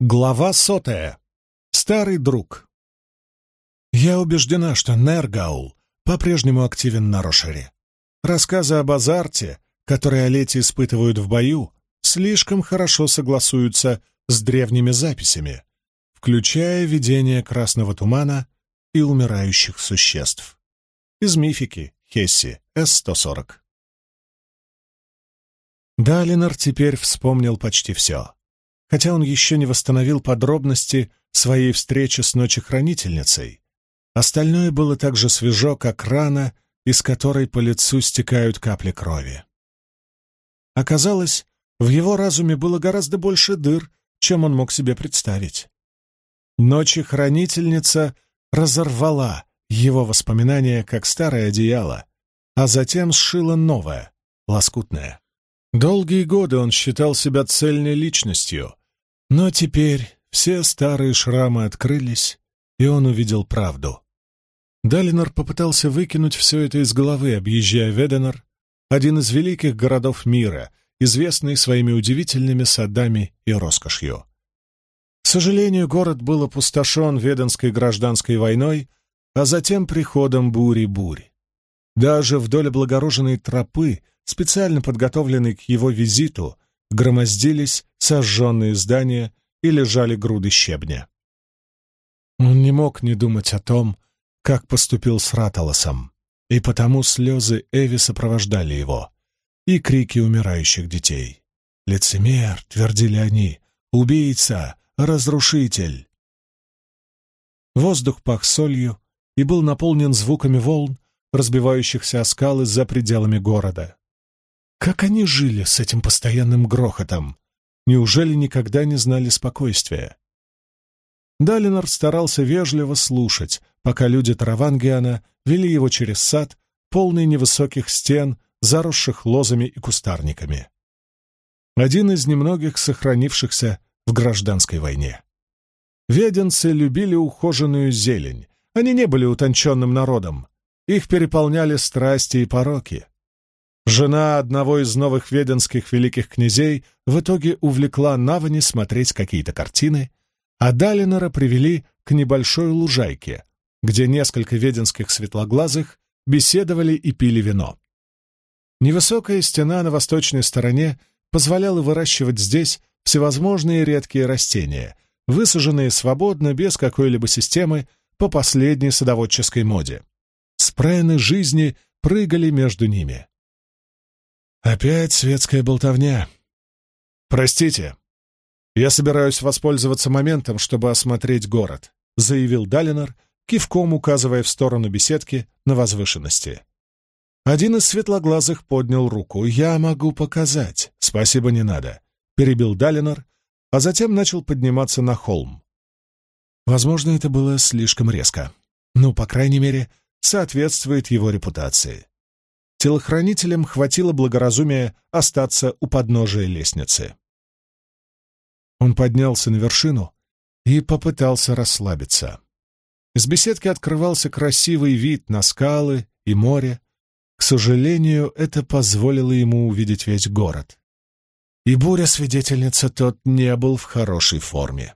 Глава сотая. Старый друг. Я убеждена, что Нергаул по-прежнему активен на Рошере. Рассказы об азарте, которые Олети испытывают в бою, слишком хорошо согласуются с древними записями, включая видение красного тумана и умирающих существ. Из мифики Хесси, С-140. Далинор теперь вспомнил почти все хотя он еще не восстановил подробности своей встречи с ночехранительницей. Остальное было так же свежо, как рана, из которой по лицу стекают капли крови. Оказалось, в его разуме было гораздо больше дыр, чем он мог себе представить. Ночехранительница разорвала его воспоминания, как старое одеяло, а затем сшила новое, лоскутное. Долгие годы он считал себя цельной личностью, но теперь все старые шрамы открылись, и он увидел правду. Далинор попытался выкинуть все это из головы, объезжая Веденор, один из великих городов мира, известный своими удивительными садами и роскошью. К сожалению, город был опустошен Веденской гражданской войной, а затем приходом бури-бурь. Даже вдоль облагороженной тропы, специально подготовленной к его визиту, громоздились сожженные здания и лежали груды щебня. Он не мог не думать о том, как поступил с Раталосом, и потому слезы Эви сопровождали его, и крики умирающих детей. «Лицемер!» — твердили они. «Убийца! Разрушитель!» Воздух пах солью и был наполнен звуками волн, разбивающихся о скалы за пределами города. Как они жили с этим постоянным грохотом? Неужели никогда не знали спокойствия? Далинор старался вежливо слушать, пока люди Таравангиана вели его через сад, полный невысоких стен, заросших лозами и кустарниками. Один из немногих сохранившихся в гражданской войне. Веденцы любили ухоженную зелень. Они не были утонченным народом. Их переполняли страсти и пороки. Жена одного из новых веденских великих князей в итоге увлекла Навани смотреть какие-то картины, а Далинора привели к небольшой лужайке, где несколько веденских светлоглазых беседовали и пили вино. Невысокая стена на восточной стороне позволяла выращивать здесь всевозможные редкие растения, высаженные свободно, без какой-либо системы, по последней садоводческой моде. Спрены жизни прыгали между ними. Опять светская болтовня. Простите, я собираюсь воспользоваться моментом, чтобы осмотреть город, заявил Далинор, кивком указывая в сторону беседки на возвышенности. Один из светлоглазых поднял руку. «Я могу показать. Спасибо, не надо», — перебил Далинор, а затем начал подниматься на холм. Возможно, это было слишком резко. Ну, по крайней мере, соответствует его репутации телохранителям хватило благоразумия остаться у подножия лестницы. Он поднялся на вершину и попытался расслабиться. Из беседки открывался красивый вид на скалы и море. К сожалению, это позволило ему увидеть весь город. И буря-свидетельница тот не был в хорошей форме.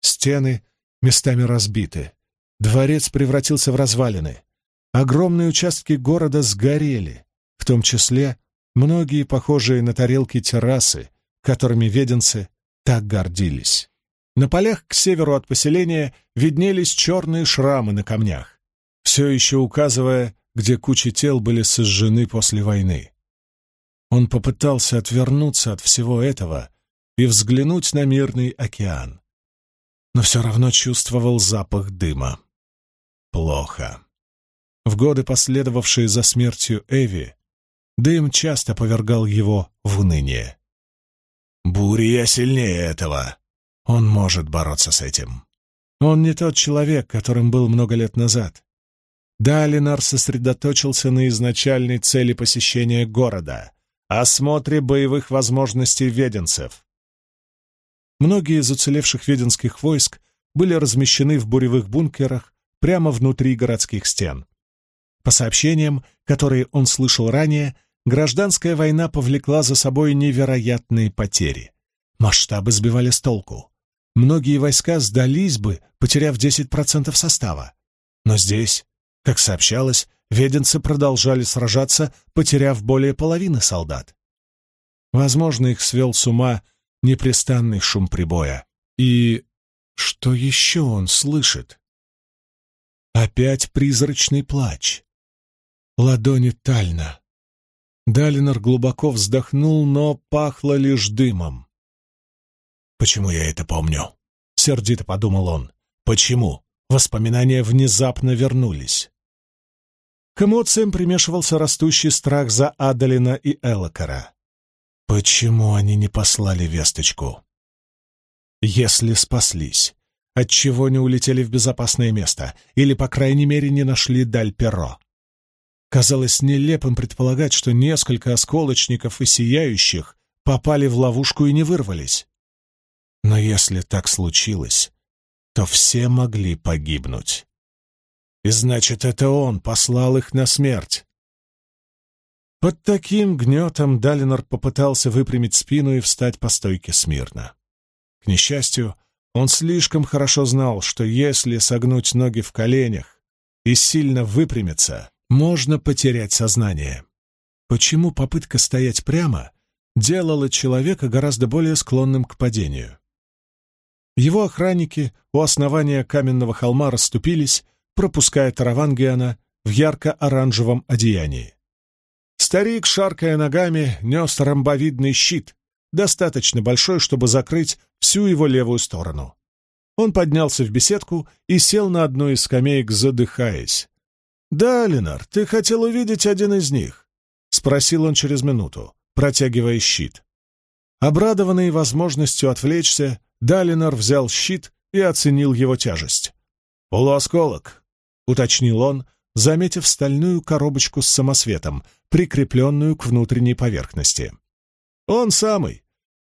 Стены местами разбиты, дворец превратился в развалины, Огромные участки города сгорели, в том числе многие похожие на тарелки террасы, которыми веденцы так гордились. На полях к северу от поселения виднелись черные шрамы на камнях, все еще указывая, где кучи тел были сожжены после войны. Он попытался отвернуться от всего этого и взглянуть на мирный океан, но все равно чувствовал запах дыма. Плохо. В годы, последовавшие за смертью Эви, дым часто повергал его в уныние. «Буря сильнее этого. Он может бороться с этим. Он не тот человек, которым был много лет назад. Далинар сосредоточился на изначальной цели посещения города — осмотре боевых возможностей веденцев. Многие из уцелевших веденских войск были размещены в буревых бункерах прямо внутри городских стен. По сообщениям, которые он слышал ранее, гражданская война повлекла за собой невероятные потери. Масштабы сбивали с толку. многие войска сдались бы, потеряв 10% состава. Но здесь, как сообщалось, веденцы продолжали сражаться, потеряв более половины солдат. Возможно, их свел с ума непрестанный шум прибоя. И что еще он слышит? Опять призрачный плач. Ладони Тальна. Далинор глубоко вздохнул, но пахло лишь дымом. «Почему я это помню?» — сердито подумал он. «Почему?» Воспоминания внезапно вернулись. К эмоциям примешивался растущий страх за Адалина и Элокара. Почему они не послали весточку? Если спаслись, отчего не улетели в безопасное место или, по крайней мере, не нашли Даль-Перо? Казалось нелепым предполагать, что несколько осколочников и сияющих попали в ловушку и не вырвались. Но если так случилось, то все могли погибнуть. И значит, это он послал их на смерть. Под таким гнетом Далинор попытался выпрямить спину и встать по стойке смирно. К несчастью, он слишком хорошо знал, что если согнуть ноги в коленях и сильно выпрямиться, можно потерять сознание. Почему попытка стоять прямо делала человека гораздо более склонным к падению? Его охранники у основания каменного холма расступились, пропуская Таравангиана в ярко-оранжевом одеянии. Старик, шаркая ногами, нес ромбовидный щит, достаточно большой, чтобы закрыть всю его левую сторону. Он поднялся в беседку и сел на одну из скамеек, задыхаясь. «Да, Ленар, ты хотел увидеть один из них?» — спросил он через минуту, протягивая щит. Обрадованный возможностью отвлечься, Далинор взял щит и оценил его тяжесть. «Полуосколок», — уточнил он, заметив стальную коробочку с самосветом, прикрепленную к внутренней поверхности. «Он самый.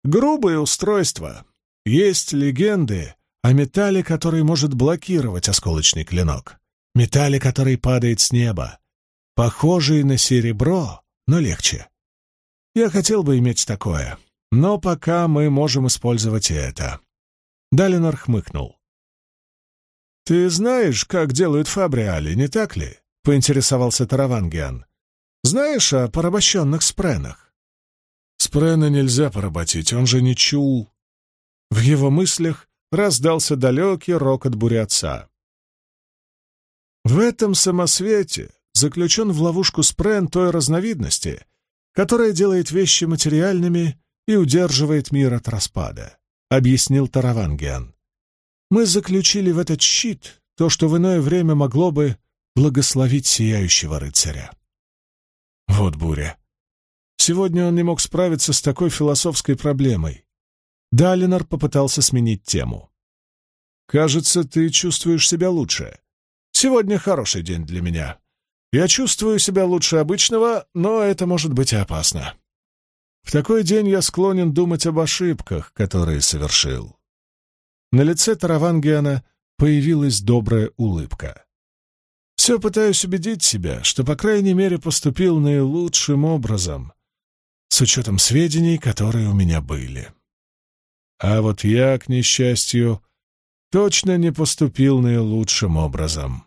Грубое устройство. Есть легенды о металле, который может блокировать осколочный клинок. Металле, который падает с неба. Похожий на серебро, но легче. Я хотел бы иметь такое, но пока мы можем использовать это». Далинор хмыкнул. «Ты знаешь, как делают фабриали, не так ли?» — поинтересовался Таравангиан. «Знаешь о порабощенных спренах?» «Спрена нельзя поработить, он же не чул». В его мыслях раздался далекий рокот бурятца. В этом самосвете заключен в ловушку спрен той разновидности, которая делает вещи материальными и удерживает мир от распада, — объяснил Таравангиан. Мы заключили в этот щит то, что в иное время могло бы благословить сияющего рыцаря. Вот буря. Сегодня он не мог справиться с такой философской проблемой. Далинор попытался сменить тему. «Кажется, ты чувствуешь себя лучше. Сегодня хороший день для меня. Я чувствую себя лучше обычного, но это может быть опасно. В такой день я склонен думать об ошибках, которые совершил. На лице Таравангиана появилась добрая улыбка. «Все пытаюсь убедить себя, что, по крайней мере, поступил наилучшим образом, с учетом сведений, которые у меня были. А вот я, к несчастью, точно не поступил наилучшим образом.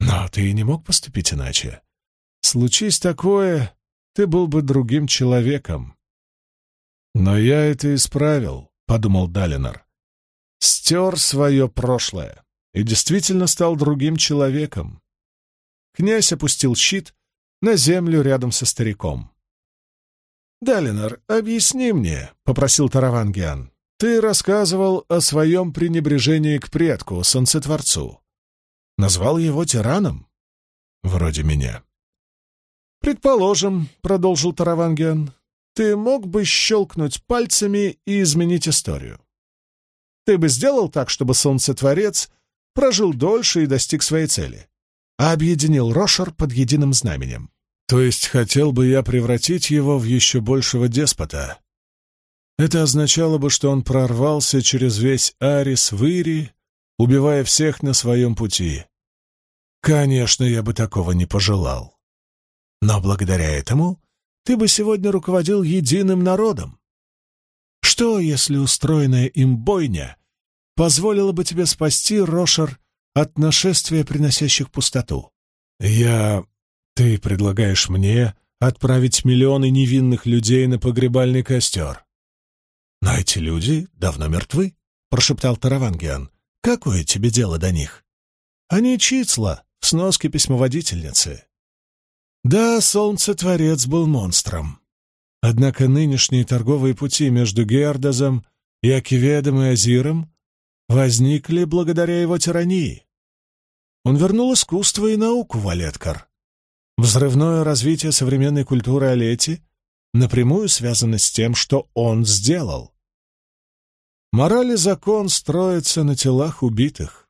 Но ты и не мог поступить иначе. Случись такое, ты был бы другим человеком. Но я это исправил, — подумал Далинор стер свое прошлое и действительно стал другим человеком. Князь опустил щит на землю рядом со стариком. «Далинор, объясни мне», — попросил Таравангиан. «Ты рассказывал о своем пренебрежении к предку, Солнцетворцу. Назвал его тираном? Вроде меня». «Предположим», — продолжил Таравангиан, — «ты мог бы щелкнуть пальцами и изменить историю. Ты бы сделал так, чтобы Солнцетворец прожил дольше и достиг своей цели, а объединил Рошер под единым знаменем. То есть хотел бы я превратить его в еще большего деспота. Это означало бы, что он прорвался через весь Арис в Ири, убивая всех на своем пути. Конечно, я бы такого не пожелал. Но благодаря этому ты бы сегодня руководил единым народом. Что, если устроенная им бойня позволило бы тебе спасти, Рошер, от нашествия, приносящих пустоту. Я... Ты предлагаешь мне отправить миллионы невинных людей на погребальный костер. Но эти люди давно мертвы, — прошептал Таравангиан. Какое тебе дело до них? Они числа, в сноске письмоводительницы. Да, Солнцетворец был монстром. Однако нынешние торговые пути между Гердозом, Якиведом и Азиром возникли благодаря его тирании. Он вернул искусство и науку в Алеткар. Взрывное развитие современной культуры Олети напрямую связано с тем, что он сделал. Мораль и закон строятся на телах убитых.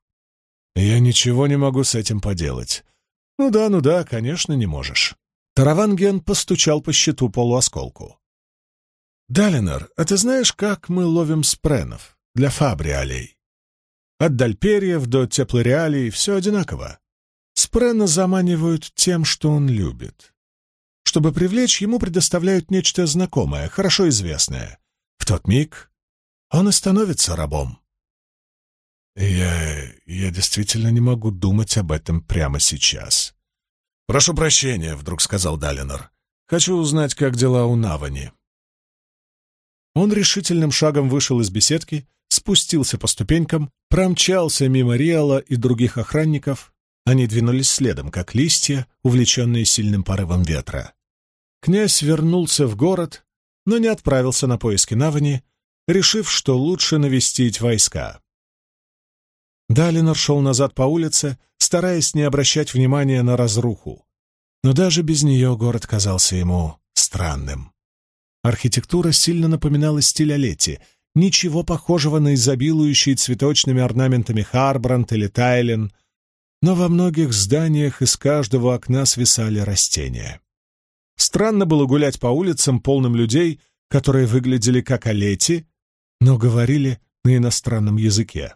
Я ничего не могу с этим поделать. Ну да, ну да, конечно, не можешь. Тараванген постучал по щиту полуосколку. «Далинор, а ты знаешь, как мы ловим спренов для фабриалей? От дальпериев до теплореалий все одинаково. Спрена заманивают тем, что он любит. Чтобы привлечь, ему предоставляют нечто знакомое, хорошо известное. В тот миг он и становится рабом. Я... я действительно не могу думать об этом прямо сейчас. «Прошу прощения», — вдруг сказал Далинор. «Хочу узнать, как дела у Навани». Он решительным шагом вышел из беседки, спустился по ступенькам, промчался мимо Риала и других охранников. Они двинулись следом, как листья, увлеченные сильным порывом ветра. Князь вернулся в город, но не отправился на поиски Навани, решив, что лучше навестить войска. Далинор шел назад по улице, стараясь не обращать внимания на разруху. Но даже без нее город казался ему странным. Архитектура сильно напоминала стиль Олети, ничего похожего на изобилующие цветочными орнаментами Харбранд или Тайлен, но во многих зданиях из каждого окна свисали растения. Странно было гулять по улицам, полным людей, которые выглядели как Олети, но говорили на иностранном языке.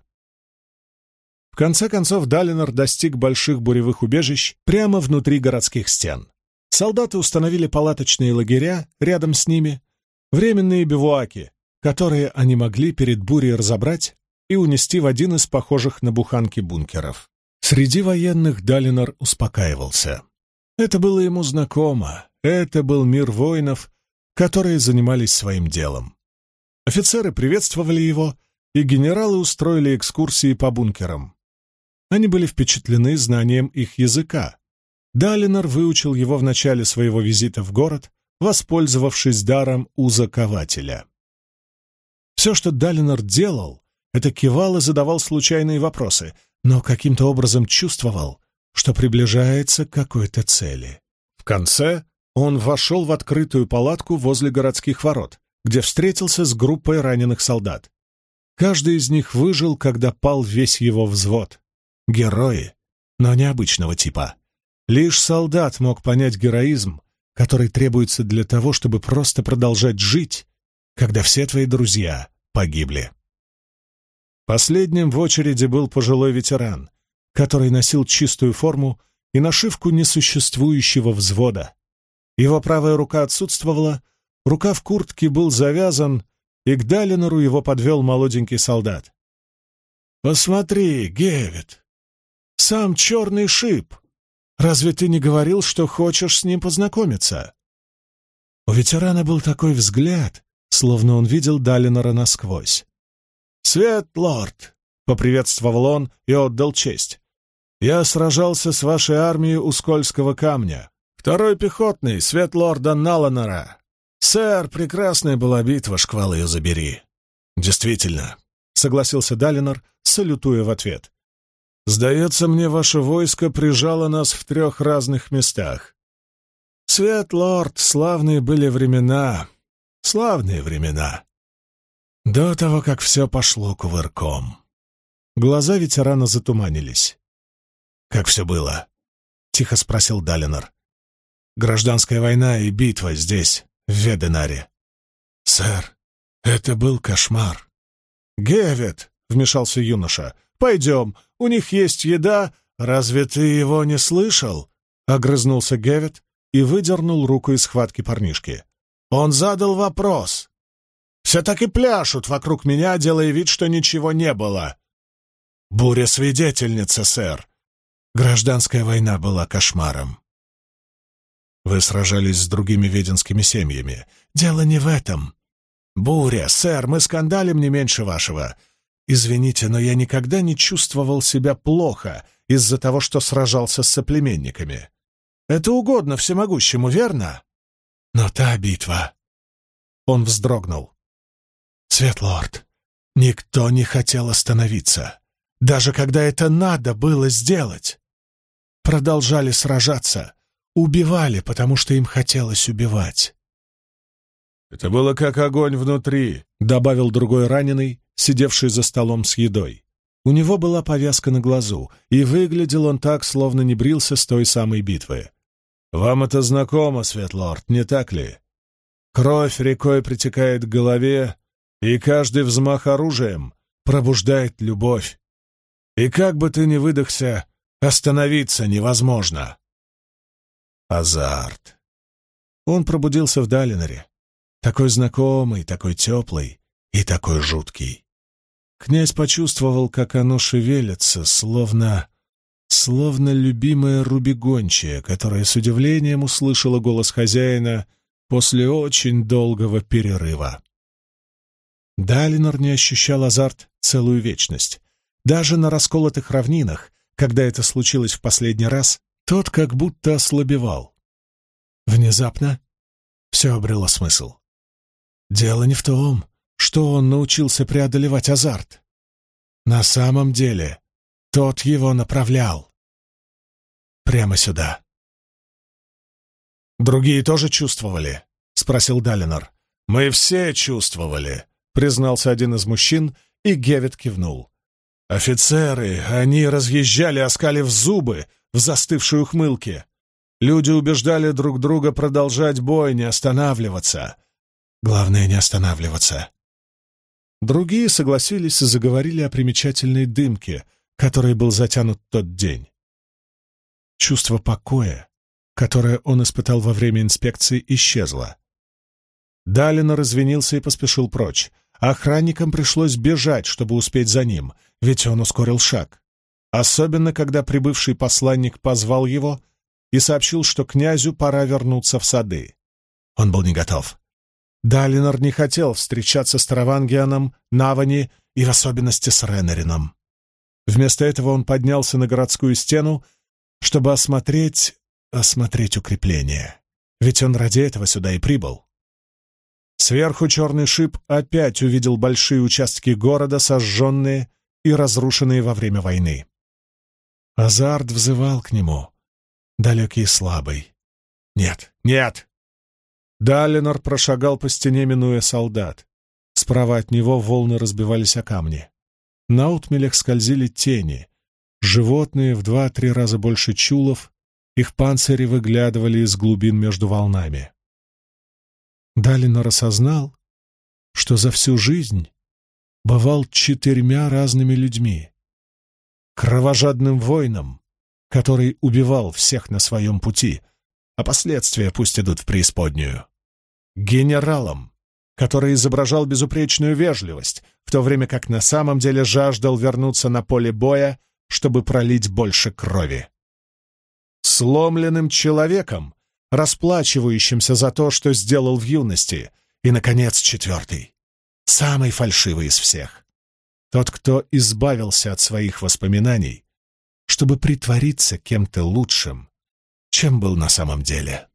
В конце концов Далинор достиг больших буревых убежищ прямо внутри городских стен. Солдаты установили палаточные лагеря рядом с ними, временные бивуаки, которые они могли перед бурей разобрать и унести в один из похожих на буханки бункеров. Среди военных Далинор успокаивался. Это было ему знакомо, это был мир воинов, которые занимались своим делом. Офицеры приветствовали его, и генералы устроили экскурсии по бункерам. Они были впечатлены знанием их языка. Далинор выучил его в начале своего визита в город, воспользовавшись даром узакователя. Все, что Далинор делал, это кивал и задавал случайные вопросы, но каким-то образом чувствовал, что приближается к какой-то цели. В конце он вошел в открытую палатку возле городских ворот, где встретился с группой раненых солдат. Каждый из них выжил, когда пал весь его взвод. Герои, но необычного типа. Лишь солдат мог понять героизм, который требуется для того, чтобы просто продолжать жить, когда все твои друзья погибли. Последним в очереди был пожилой ветеран, который носил чистую форму и нашивку несуществующего взвода. Его правая рука отсутствовала, Рукав куртки был завязан, и к Далинору его подвел молоденький солдат. «Посмотри, Гевит! Сам черный шип! Разве ты не говорил, что хочешь с ним познакомиться?» У ветерана был такой взгляд, словно он видел Далинора насквозь. «Свет, лорд!» — поприветствовал он и отдал честь. «Я сражался с вашей армией у Скользкого камня. Второй пехотный, свет лорда Наланора. «Сэр, прекрасная была битва, шквал ее забери». «Действительно», — согласился Далинор, салютуя в ответ. «Сдается мне, ваше войско прижало нас в трех разных местах. Свет, лорд, славные были времена, славные времена. До того, как все пошло кувырком». Глаза ветерана затуманились. «Как все было?» — тихо спросил Далинор. «Гражданская война и битва здесь, в Веденаре. «Сэр, это был кошмар». «Гевет», — вмешался юноша, — «пойдем, у них есть еда. Разве ты его не слышал?» — огрызнулся Гевет и выдернул руку из схватки парнишки. «Он задал вопрос. Все так и пляшут вокруг меня, делая вид, что ничего не было. Буря-свидетельница, сэр. Гражданская война была кошмаром. Вы сражались с другими веденскими семьями. Дело не в этом. Буря, сэр, мы скандалим не меньше вашего. Извините, но я никогда не чувствовал себя плохо из-за того, что сражался с соплеменниками. Это угодно всемогущему, верно? Но та битва... Он вздрогнул. Светлорд, никто не хотел остановиться, даже когда это надо было сделать. Продолжали сражаться, убивали, потому что им хотелось убивать. «Это было как огонь внутри», — добавил другой раненый, сидевший за столом с едой. У него была повязка на глазу, и выглядел он так, словно не брился с той самой битвы. «Вам это знакомо, Светлорд, не так ли? Кровь рекой притекает к голове, и каждый взмах оружием пробуждает любовь. И как бы ты ни выдохся, остановиться невозможно». Азарт. Он пробудился в Далинаре, такой знакомый, такой теплый и такой жуткий. Князь почувствовал, как оно шевелится, словно... словно любимая рубигончая, которая с удивлением услышала голос хозяина после очень долгого перерыва. Далинор не ощущал азарт целую вечность. Даже на расколотых равнинах, когда это случилось в последний раз, тот как будто ослабевал. Внезапно все обрело смысл. Дело не в том, что он научился преодолевать азарт. На самом деле, тот его направлял. Прямо сюда. «Другие тоже чувствовали?» — спросил Далинор. «Мы все чувствовали», — признался один из мужчин, и Гевит кивнул. «Офицеры, они разъезжали, оскалив зубы в застывшей ухмылке. Люди убеждали друг друга продолжать бой, не останавливаться. Главное, не останавливаться. Другие согласились и заговорили о примечательной дымке, которой был затянут тот день. Чувство покоя, которое он испытал во время инспекции, исчезло. Далина развинился и поспешил прочь. Охранникам пришлось бежать, чтобы успеть за ним, ведь он ускорил шаг. Особенно, когда прибывший посланник позвал его и сообщил, что князю пора вернуться в сады. Он был не готов. Далинор не хотел встречаться с Таравангианом, Навани и в особенности с Ренерином. Вместо этого он поднялся на городскую стену, чтобы осмотреть... осмотреть укрепление. Ведь он ради этого сюда и прибыл. Сверху черный шип опять увидел большие участки города, сожженные и разрушенные во время войны. Азарт взывал к нему, далекий и слабый. «Нет, нет, Далинор прошагал по стене, минуя солдат. Справа от него волны разбивались о камни. На утмелях скользили тени. Животные в два-три раза больше чулов, их панцири выглядывали из глубин между волнами. Далинор осознал, что за всю жизнь бывал четырьмя разными людьми. Кровожадным воином, который убивал всех на своем пути, а последствия пусть идут в преисподнюю генералом, который изображал безупречную вежливость, в то время как на самом деле жаждал вернуться на поле боя, чтобы пролить больше крови. Сломленным человеком, расплачивающимся за то, что сделал в юности, и, наконец, четвертый, самый фальшивый из всех. Тот, кто избавился от своих воспоминаний, чтобы притвориться кем-то лучшим, чем был на самом деле.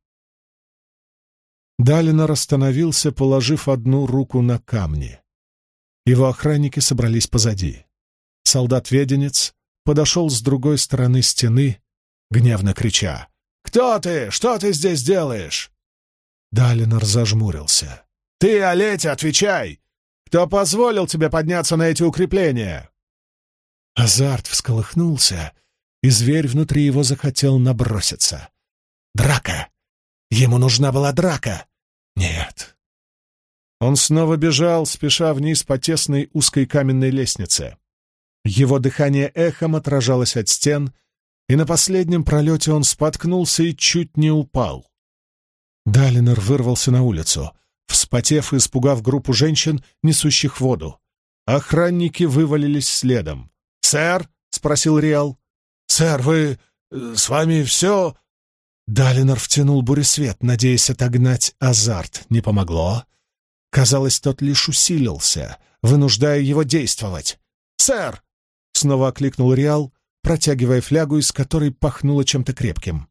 Далинор остановился, положив одну руку на камни. Его охранники собрались позади. Солдат-веденец подошел с другой стороны стены, гневно крича. «Кто ты? Что ты здесь делаешь?» Далинор зажмурился. «Ты, Олетя, отвечай! Кто позволил тебе подняться на эти укрепления?» Азарт всколыхнулся, и зверь внутри его захотел наброситься. «Драка! Ему нужна была драка. Нет. Он снова бежал, спеша вниз по тесной узкой каменной лестнице. Его дыхание эхом отражалось от стен, и на последнем пролете он споткнулся и чуть не упал. Далинор вырвался на улицу, вспотев и испугав группу женщин, несущих воду. Охранники вывалились следом. «Сэр?» — спросил Риал. «Сэр, вы... Э, с вами все...» Далинор втянул буресвет, надеясь отогнать азарт. Не помогло. Казалось, тот лишь усилился, вынуждая его действовать. «Сэр!» — снова окликнул Риал, протягивая флягу, из которой пахнуло чем-то крепким.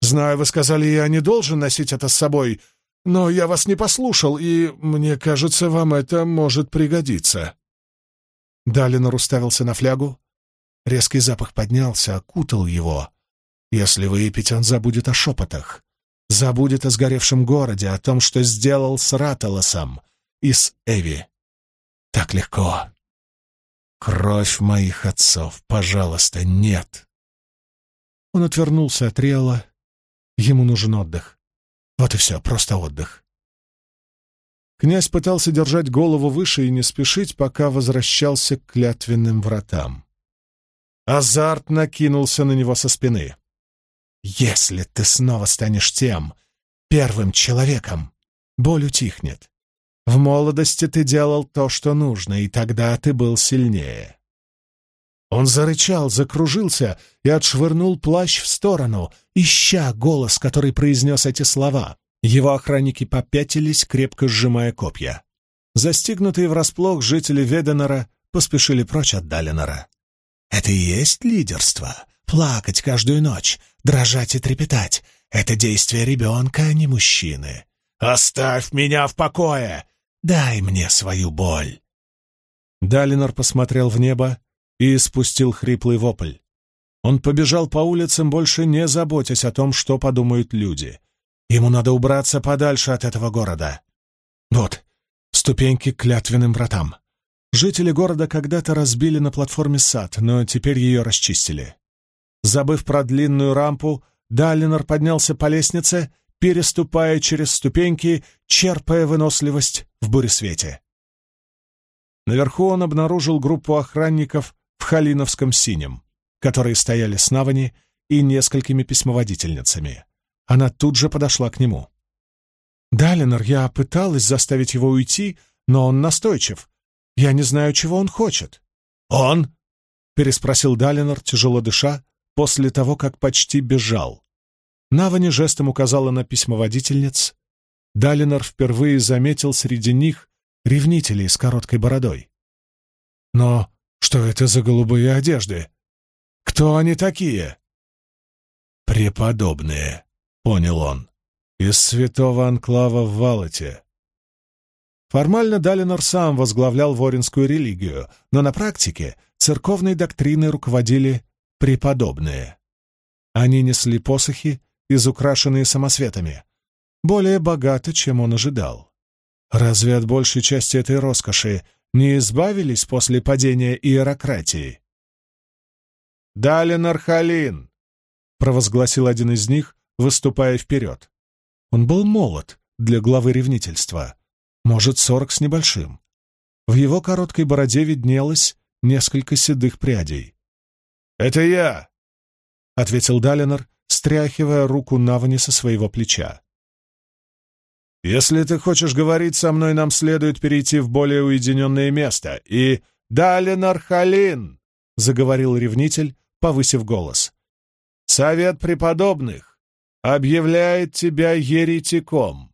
«Знаю, вы сказали, я не должен носить это с собой, но я вас не послушал, и, мне кажется, вам это может пригодиться». Далинор уставился на флягу. Резкий запах поднялся, окутал его. Если выпить, он забудет о шепотах, забудет о сгоревшем городе, о том, что сделал с Раталосом и с Эви. Так легко. Кровь моих отцов, пожалуйста, нет. Он отвернулся от Риала. Ему нужен отдых. Вот и все, просто отдых. Князь пытался держать голову выше и не спешить, пока возвращался к клятвенным вратам. Азарт накинулся на него со спины. «Если ты снова станешь тем, первым человеком, боль утихнет. В молодости ты делал то, что нужно, и тогда ты был сильнее». Он зарычал, закружился и отшвырнул плащ в сторону, ища голос, который произнес эти слова. Его охранники попятились, крепко сжимая копья. Застигнутые врасплох жители Веденера поспешили прочь от Далинора. «Это и есть лидерство. Плакать каждую ночь, дрожать и трепетать. Это действие ребенка, а не мужчины. Оставь меня в покое! Дай мне свою боль!» Далинор посмотрел в небо и спустил хриплый вопль. Он побежал по улицам, больше не заботясь о том, что подумают люди. Ему надо убраться подальше от этого города. Вот, ступеньки к клятвенным вратам. Жители города когда-то разбили на платформе сад, но теперь ее расчистили. Забыв про длинную рампу, Даллинор поднялся по лестнице, переступая через ступеньки, черпая выносливость в буресвете. Наверху он обнаружил группу охранников в Халиновском синем, которые стояли с Навани и несколькими письмоводительницами. Она тут же подошла к нему. «Далинор, я пыталась заставить его уйти, но он настойчив. Я не знаю, чего он хочет». «Он?» — переспросил Далинор, тяжело дыша, после того, как почти бежал. Навани жестом указала на письмоводительниц. Далинор впервые заметил среди них ревнителей с короткой бородой. «Но что это за голубые одежды? Кто они такие?» «Преподобные», — понял он, — «из святого анклава в Валате». Формально Далинор сам возглавлял воринскую религию, но на практике церковной доктриной руководили преподобные. Они несли посохи, изукрашенные самосветами, более богато, чем он ожидал. Разве от большей части этой роскоши не избавились после падения иерократии? «Далин Архалин!» — провозгласил один из них, выступая вперед. Он был молод для главы ревнительства, может, сорок с небольшим. В его короткой бороде виднелось несколько седых прядей. «Это я!» — ответил Далинор, стряхивая руку Навани со своего плеча. «Если ты хочешь говорить со мной, нам следует перейти в более уединенное место. И Далинор Халин!» — заговорил ревнитель, повысив голос. «Совет преподобных объявляет тебя еретиком.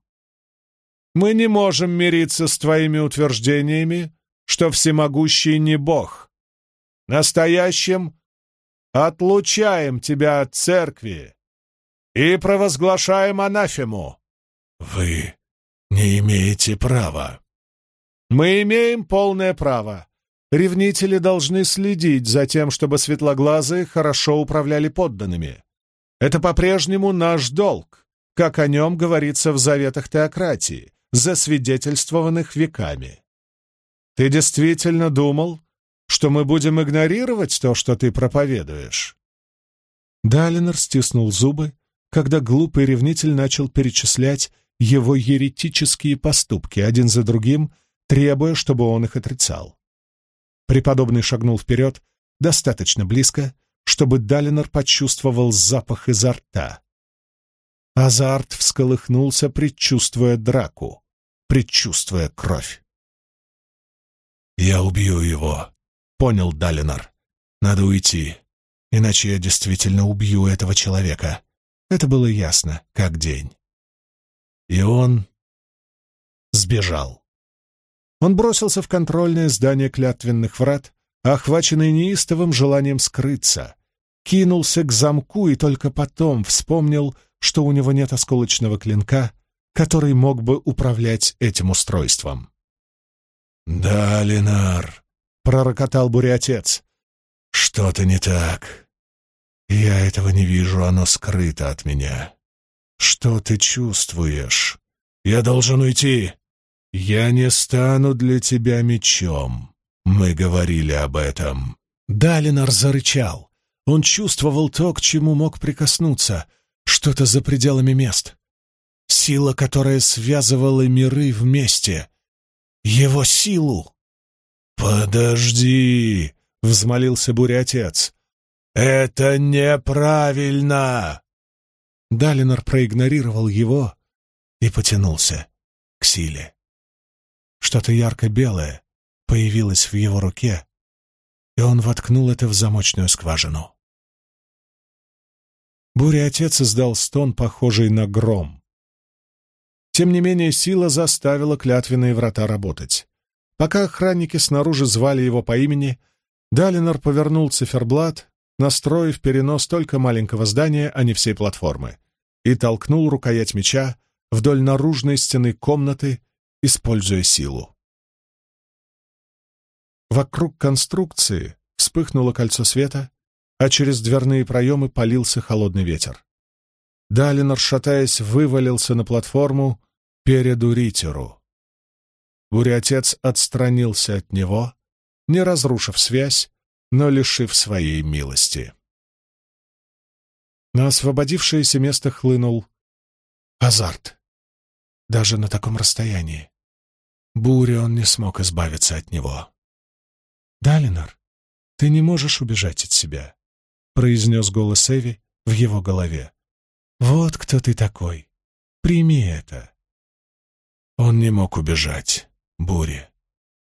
Мы не можем мириться с твоими утверждениями, что всемогущий не Бог. Настоящим отлучаем тебя от церкви и провозглашаем анафему. Вы не имеете права. Мы имеем полное право. Ревнители должны следить за тем, чтобы светлоглазые хорошо управляли подданными. Это по-прежнему наш долг, как о нем говорится в заветах теократии, засвидетельствованных веками. Ты действительно думал, что мы будем игнорировать то, что ты проповедуешь?» Далинор стиснул зубы, когда глупый ревнитель начал перечислять его еретические поступки один за другим, требуя, чтобы он их отрицал. Преподобный шагнул вперед, достаточно близко, чтобы Далинор почувствовал запах изо рта. Азарт всколыхнулся, предчувствуя драку, предчувствуя кровь. «Я убью его», понял Далинар. Надо уйти, иначе я действительно убью этого человека. Это было ясно, как день. И он сбежал. Он бросился в контрольное здание клятвенных врат, охваченный неистовым желанием скрыться, кинулся к замку и только потом вспомнил, что у него нет осколочного клинка, который мог бы управлять этим устройством. «Да, Ленар», — пророкотал буря-отец, — «что-то не так. Я этого не вижу, оно скрыто от меня. Что ты чувствуешь? Я должен уйти. Я не стану для тебя мечом. Мы говорили об этом». Далинар зарычал. Он чувствовал то, к чему мог прикоснуться, что-то за пределами мест. Сила, которая связывала миры вместе. Его силу. «Подожди!» — взмолился буря-отец. «Это неправильно!» Далинор проигнорировал его и потянулся к силе. Что-то ярко-белое появилось в его руке, и он воткнул это в замочную скважину. Буря-отец издал стон, похожий на гром. Тем не менее, сила заставила клятвенные врата работать. Пока охранники снаружи звали его по имени, Далинор повернул циферблат, настроив перенос только маленького здания, а не всей платформы, и толкнул рукоять меча вдоль наружной стены комнаты, используя силу. Вокруг конструкции вспыхнуло кольцо света, а через дверные проемы полился холодный ветер. Далинор, шатаясь, вывалился на платформу перед Уритеру. Буря-отец отстранился от него, не разрушив связь, но лишив своей милости. На освободившееся место хлынул азарт. Даже на таком расстоянии. Буря он не смог избавиться от него. «Далинор, ты не можешь убежать от себя», — произнес голос Эви в его голове. «Вот кто ты такой. Прими это». Он не мог убежать. Бури.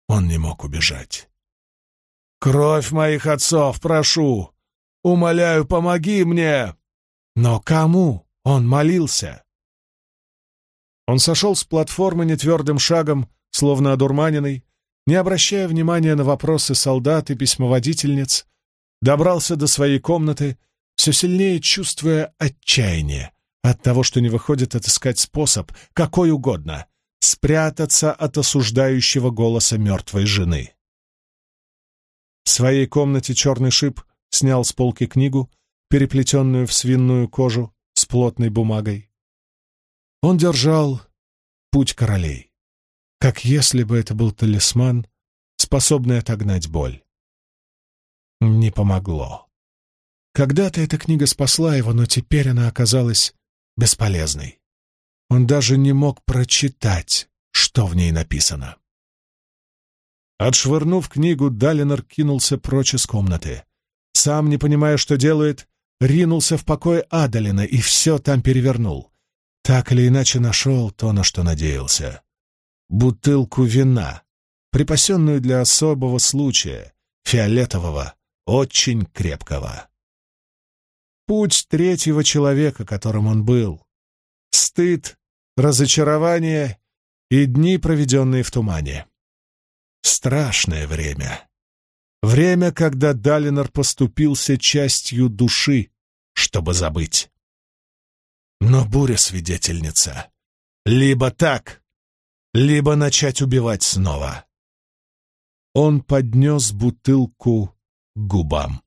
Он не мог убежать. «Кровь моих отцов, прошу! Умоляю, помоги мне!» Но кому он молился? Он сошел с платформы нетвердым шагом, словно одурманенный, не обращая внимания на вопросы солдат и письмоводительниц, добрался до своей комнаты, все сильнее чувствуя отчаяние от того, что не выходит отыскать способ, какой угодно, спрятаться от осуждающего голоса мертвой жены. В своей комнате черный шип снял с полки книгу, переплетенную в свиную кожу с плотной бумагой. Он держал «Путь королей», как если бы это был талисман, способный отогнать боль. Не помогло. Когда-то эта книга спасла его, но теперь она оказалась бесполезной. Он даже не мог прочитать, что в ней написано. Отшвырнув книгу, Далинор кинулся прочь из комнаты. Сам, не понимая, что делает, ринулся в покой Адалина и все там перевернул. Так или иначе нашел то, на что надеялся. Бутылку вина, припасенную для особого случая, фиолетового, очень крепкого. Путь третьего человека, которым он был, стыд, разочарование и дни, проведенные в тумане. Страшное время. Время, когда Далинор поступился частью души, чтобы забыть. Но буря-свидетельница. Либо так, либо начать убивать снова. Он поднес бутылку к губам.